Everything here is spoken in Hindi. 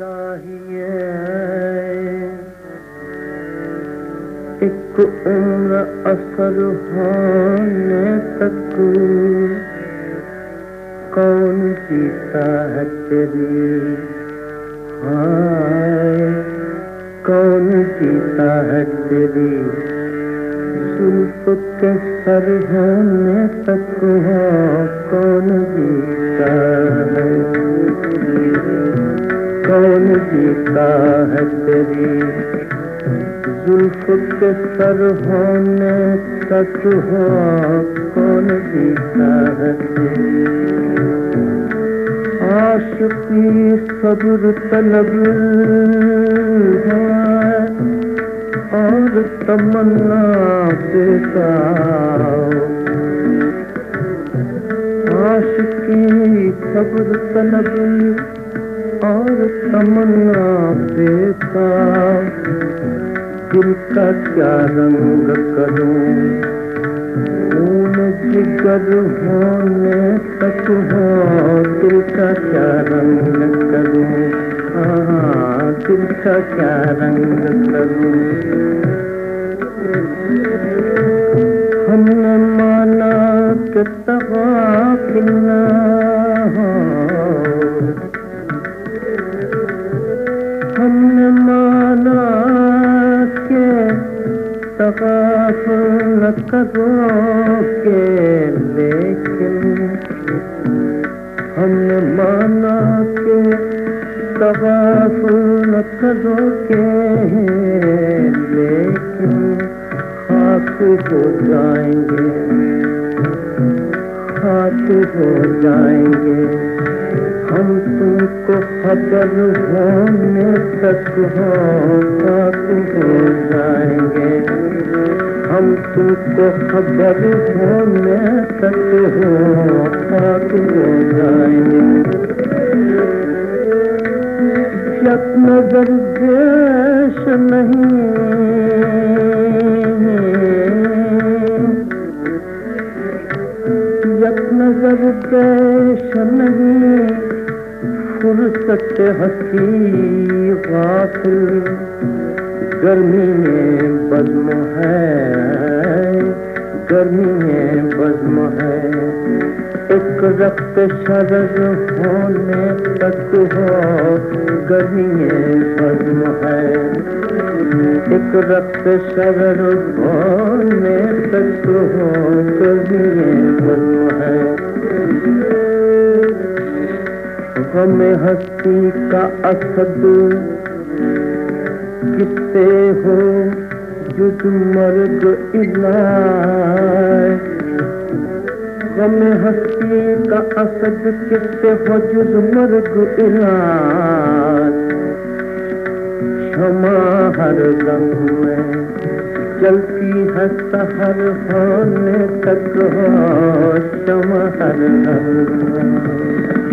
चाहिए। एक उम्र असर होने तक कौन जीता है तेरी हाय? कौन जीता है तेरी जुल्फ के सर होने तक हो? कौन जीता है? जीता है तेरी। जुल्फ के सर होने तक हो कौन जीता है तेरी। आशिकी सब्र तलब है, और तमन्ना बेताओ आशिकी सब्र तलब और तमन्ना बेताओ दिल का क्या रंग करूँ? खून जिगर होने तक हो, दिल का क्या रंग करूँ? हाँ दिल का क्या रंग करूँ? हमने माना कि तगाफिल हमने माना के तगाफ न करोगे लेकिन हमने माना के तगाफ न करोगे लेकिन खाक हो जाएँगे खाक हो जाएँगे, हम तुमको खबर होने तक हो हो जाएँगे हम तुमको खबर होने तक हो जाएँगे। जब नज़र देश नहीं। नज़र देश नहीं। फुर्सत हसी गाफिल गर्मी में बज्म है, गर्मी में बज्म है। एक रक्त शरद होने तक हो, गर्मी में बज्म है। एक रक्त शरद होने तक हो, गर्मी में बज्म है। गम हस्ती का असद किससे हो, जुद मर्ग इलाज गम हस्ती का असद किससे हो, जुद मर्ग इलाज क्षमा हर दम में चलती है सहर होने तक हो क्षमा हर दम में।